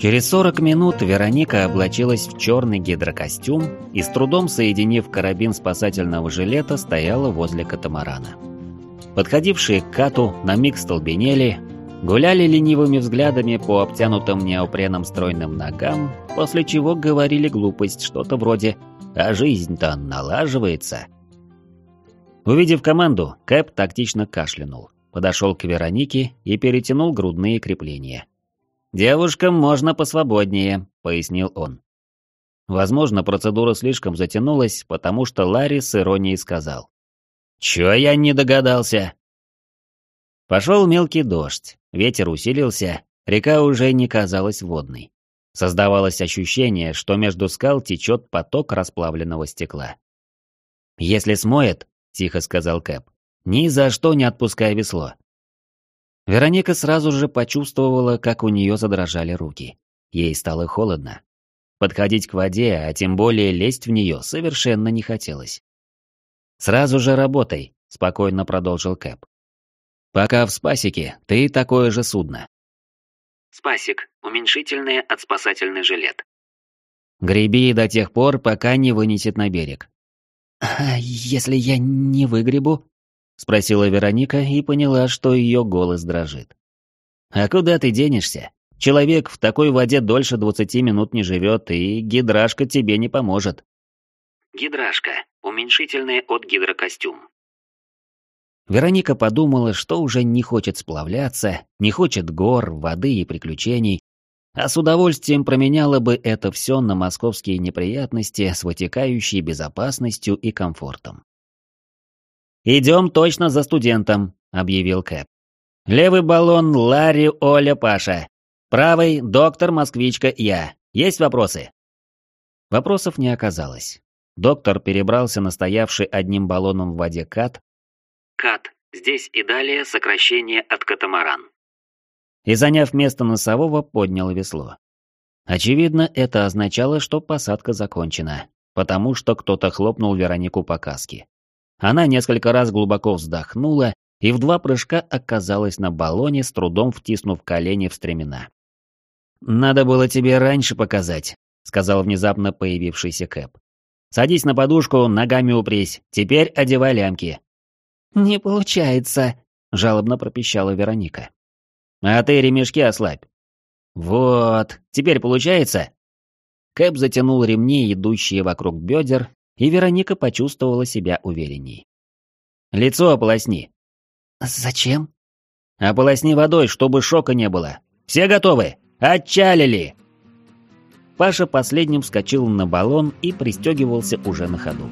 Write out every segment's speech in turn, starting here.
Через 40 минут Вероника облачилась в черный гидрокостюм и с трудом соединив карабин спасательного жилета стояла возле катамарана. Подходившие к кату на миг столбенели, гуляли ленивыми взглядами по обтянутым неопреном стройным ногам, после чего говорили глупость что-то вроде «А жизнь-то налаживается». Увидев команду, Кэп тактично кашлянул, подошел к Веронике и перетянул грудные крепления. «Девушкам можно посвободнее», — пояснил он. Возможно, процедура слишком затянулась, потому что Ларри с иронией сказал. «Чё я не догадался?» Пошел мелкий дождь, ветер усилился, река уже не казалась водной. Создавалось ощущение, что между скал течет поток расплавленного стекла. «Если смоет», — тихо сказал Кэп, — «ни за что не отпускай весло. Вероника сразу же почувствовала, как у нее задрожали руки. Ей стало холодно. Подходить к воде, а тем более лезть в нее, совершенно не хотелось. «Сразу же работай», — спокойно продолжил Кэп. «Пока в спасике, ты такое же судно». Спасик. Уменьшительное от спасательный жилет. «Греби до тех пор, пока не вынесет на берег». «А если я не выгребу?» Спросила Вероника и поняла, что ее голос дрожит. «А куда ты денешься? Человек в такой воде дольше двадцати минут не живет, и гидрашка тебе не поможет». Гидрашка. Уменьшительное от гидрокостюм. Вероника подумала, что уже не хочет сплавляться, не хочет гор, воды и приключений, а с удовольствием променяла бы это все на московские неприятности с вытекающей безопасностью и комфортом. «Идем точно за студентом», — объявил Кэп. «Левый баллон Ларри, Оля, Паша. Правый — доктор, москвичка, я. Есть вопросы?» Вопросов не оказалось. Доктор перебрался на стоявший одним баллоном в воде кат. Кат. Здесь и далее сокращение от катамаран. И, заняв место носового, поднял весло. Очевидно, это означало, что посадка закончена, потому что кто-то хлопнул Веронику по каске. Она несколько раз глубоко вздохнула и в два прыжка оказалась на баллоне, с трудом втиснув колени в стремена. «Надо было тебе раньше показать», — сказал внезапно появившийся Кэп. «Садись на подушку, ногами упрись, теперь одевай лямки». «Не получается», — жалобно пропищала Вероника. «А ты ремешки ослабь». «Вот, теперь получается?» Кэп затянул ремни, идущие вокруг бедер, и Вероника почувствовала себя уверенней. «Лицо ополосни». «Зачем?» «Ополосни водой, чтобы шока не было. Все готовы? Отчалили!» Паша последним вскочил на баллон и пристегивался уже на ходу.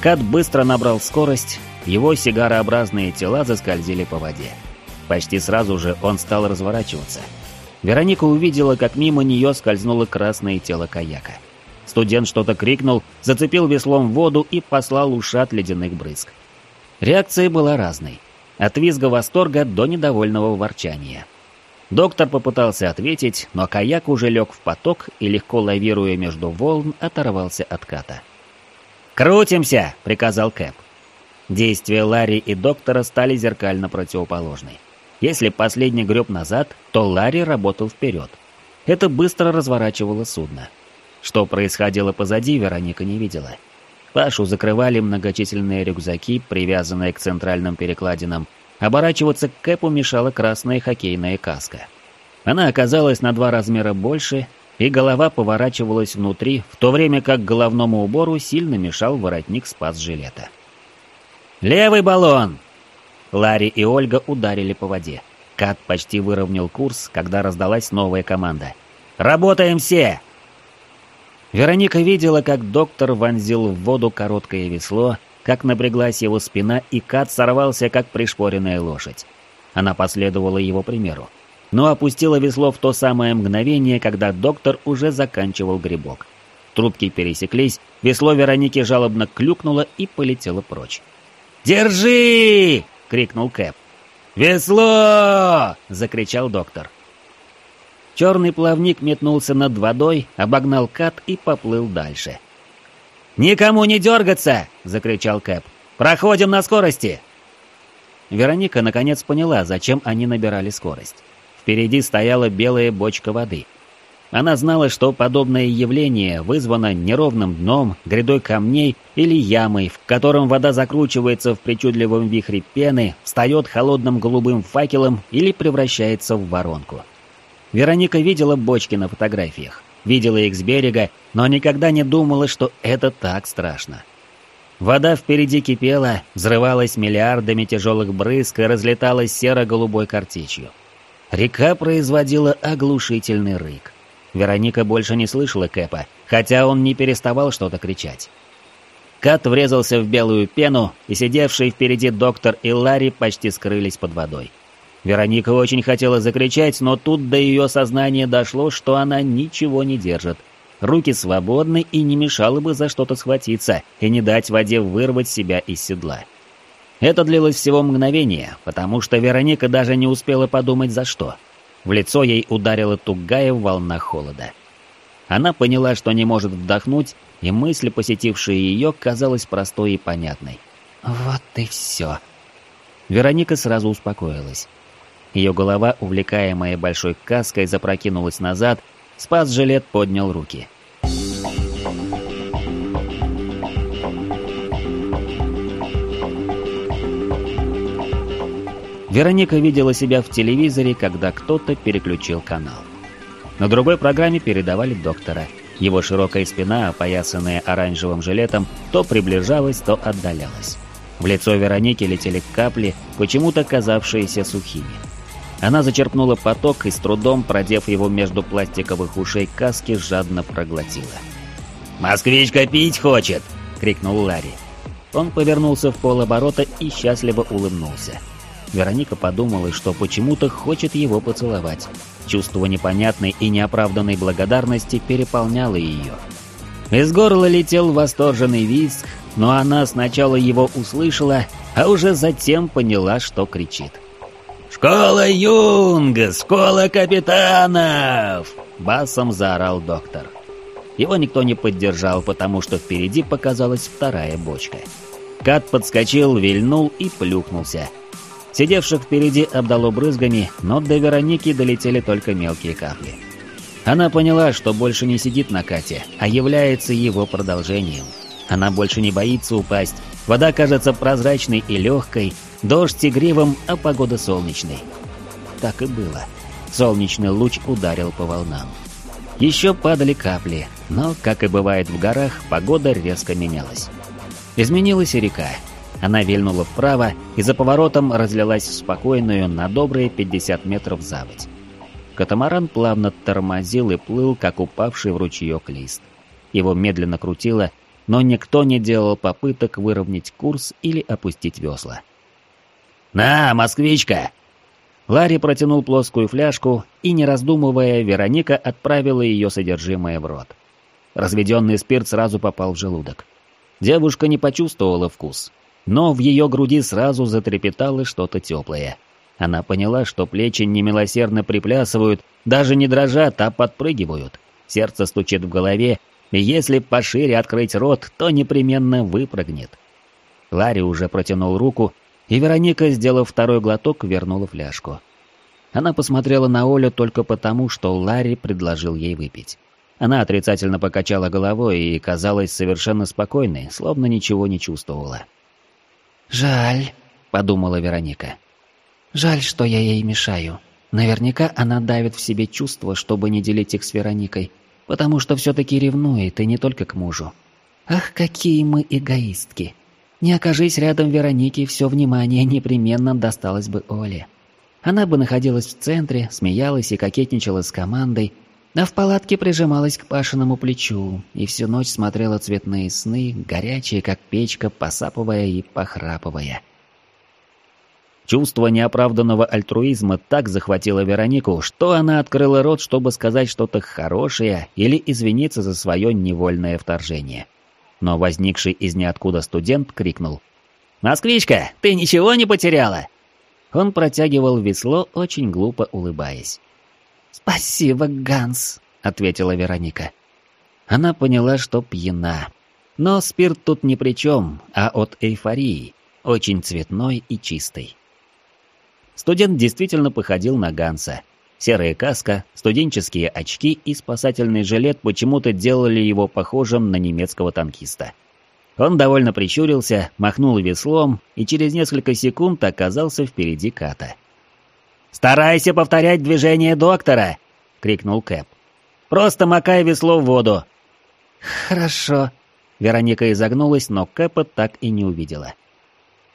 Кат быстро набрал скорость, его сигарообразные тела заскользили по воде. Почти сразу же он стал разворачиваться – Вероника увидела, как мимо нее скользнуло красное тело каяка. Студент что-то крикнул, зацепил веслом воду и послал ушат ледяных брызг. Реакция была разной. От визга восторга до недовольного ворчания. Доктор попытался ответить, но каяк уже лег в поток и, легко лавируя между волн, оторвался от ката. «Крутимся!» — приказал Кэп. Действия Ларри и доктора стали зеркально противоположны. Если последний греб назад, то Ларри работал вперед. Это быстро разворачивало судно. Что происходило позади, Вероника не видела. Пашу закрывали многочисленные рюкзаки, привязанные к центральным перекладинам. Оборачиваться к Кэпу мешала красная хоккейная каска. Она оказалась на два размера больше, и голова поворачивалась внутри, в то время как головному убору сильно мешал воротник спас-жилета. «Левый баллон!» Ларри и Ольга ударили по воде. Кат почти выровнял курс, когда раздалась новая команда. «Работаем все!» Вероника видела, как доктор вонзил в воду короткое весло, как напряглась его спина, и Кат сорвался, как пришпоренная лошадь. Она последовала его примеру, но опустила весло в то самое мгновение, когда доктор уже заканчивал грибок. Трубки пересеклись, весло Вероники жалобно клюкнуло и полетело прочь. «Держи!» — крикнул Кэп. «Весло!» — закричал доктор. Черный плавник метнулся над водой, обогнал кат и поплыл дальше. «Никому не дергаться!» — закричал Кэп. Проходим на скорости!» Вероника наконец поняла, зачем они набирали скорость. Впереди стояла белая бочка воды. Она знала, что подобное явление вызвано неровным дном, грядой камней или ямой, в котором вода закручивается в причудливом вихре пены, встает холодным голубым факелом или превращается в воронку. Вероника видела бочки на фотографиях, видела их с берега, но никогда не думала, что это так страшно. Вода впереди кипела, взрывалась миллиардами тяжелых брызг и разлеталась серо-голубой картечью. Река производила оглушительный рык. Вероника больше не слышала Кэпа, хотя он не переставал что-то кричать. Кат врезался в белую пену, и сидевший впереди доктор и Ларри почти скрылись под водой. Вероника очень хотела закричать, но тут до ее сознания дошло, что она ничего не держит, Руки свободны и не мешало бы за что-то схватиться и не дать воде вырвать себя из седла. Это длилось всего мгновение, потому что Вероника даже не успела подумать за что. В лицо ей ударила тугая волна холода. Она поняла, что не может вдохнуть, и мысль, посетившая ее, казалась простой и понятной. «Вот и все». Вероника сразу успокоилась. Ее голова, увлекаемая большой каской, запрокинулась назад, Спас жилет поднял руки. Вероника видела себя в телевизоре, когда кто-то переключил канал. На другой программе передавали доктора. Его широкая спина, опоясанная оранжевым жилетом, то приближалась, то отдалялась. В лицо Вероники летели капли, почему-то казавшиеся сухими. Она зачерпнула поток и с трудом, продев его между пластиковых ушей каски, жадно проглотила. «Москвичка пить хочет!» — крикнул Ларри. Он повернулся в полоборота и счастливо улыбнулся. Вероника подумала, что почему-то хочет его поцеловать. Чувство непонятной и неоправданной благодарности переполняло ее. Из горла летел восторженный визг, но она сначала его услышала, а уже затем поняла, что кричит. «Школа Юнга! Школа капитанов!» Басом заорал доктор. Его никто не поддержал, потому что впереди показалась вторая бочка. Кат подскочил, вильнул и плюхнулся. Сидевших впереди обдало брызгами, но до Вероники долетели только мелкие капли. Она поняла, что больше не сидит на Кате, а является его продолжением. Она больше не боится упасть. Вода кажется прозрачной и легкой, Дождь игривым, а погода солнечной. Так и было. Солнечный луч ударил по волнам. Еще падали капли, но, как и бывает в горах, погода резко менялась. Изменилась и река. Она вильнула вправо и за поворотом разлилась в спокойную на добрые 50 метров заводь. Катамаран плавно тормозил и плыл, как упавший в ручеек лист. Его медленно крутило, но никто не делал попыток выровнять курс или опустить весла. «На, москвичка!» Ларри протянул плоскую фляжку, и, не раздумывая, Вероника отправила ее содержимое в рот. Разведенный спирт сразу попал в желудок. Девушка не почувствовала вкус, но в ее груди сразу затрепетало что-то теплое. Она поняла, что плечи немилосердно приплясывают, даже не дрожат, а подпрыгивают. Сердце стучит в голове, и если пошире открыть рот, то непременно выпрыгнет. Ларри уже протянул руку, и Вероника, сделав второй глоток, вернула фляжку. Она посмотрела на Олю только потому, что Ларри предложил ей выпить. Она отрицательно покачала головой и казалась совершенно спокойной, словно ничего не чувствовала. «Жаль», — подумала Вероника. «Жаль, что я ей мешаю. Наверняка она давит в себе чувства, чтобы не делить их с Вероникой, потому что все-таки ревнует, и не только к мужу. Ах, какие мы эгоистки!» Не окажись рядом Вероники, все внимание непременно досталось бы Оле. Она бы находилась в центре, смеялась и кокетничала с командой, а в палатке прижималась к Пашиному плечу и всю ночь смотрела цветные сны, горячие, как печка, посапывая и похрапывая. Чувство неоправданного альтруизма так захватило Веронику, что она открыла рот, чтобы сказать что-то хорошее или извиниться за свое невольное вторжение но возникший из ниоткуда студент крикнул. «Москвичка, ты ничего не потеряла?» Он протягивал весло, очень глупо улыбаясь. «Спасибо, Ганс», — ответила Вероника. Она поняла, что пьяна. Но спирт тут ни при чем, а от эйфории. очень цветной и чистый. Студент действительно походил на Ганса. Серая каска, студенческие очки и спасательный жилет почему-то делали его похожим на немецкого танкиста. Он довольно прищурился, махнул веслом и через несколько секунд оказался впереди Ката. «Старайся повторять движение доктора!» — крикнул Кэп. «Просто макай весло в воду!» «Хорошо». Вероника изогнулась, но Кэпа так и не увидела.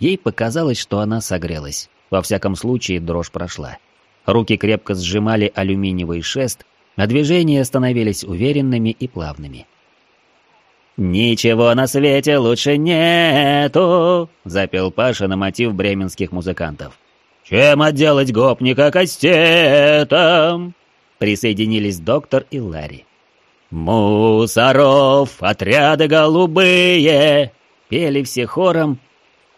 Ей показалось, что она согрелась. Во всяком случае, дрожь прошла. Руки крепко сжимали алюминиевый шест, а движения становились уверенными и плавными. «Ничего на свете лучше нету!» — запел Паша на мотив бременских музыкантов. «Чем отделать гопника кастетом?» Присоединились доктор и Ларри. «Мусоров, отряды голубые!» Пели все хором.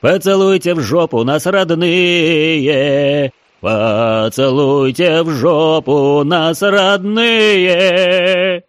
«Поцелуйте в жопу нас, родные! Поцелуйте в жопу нас, родные!»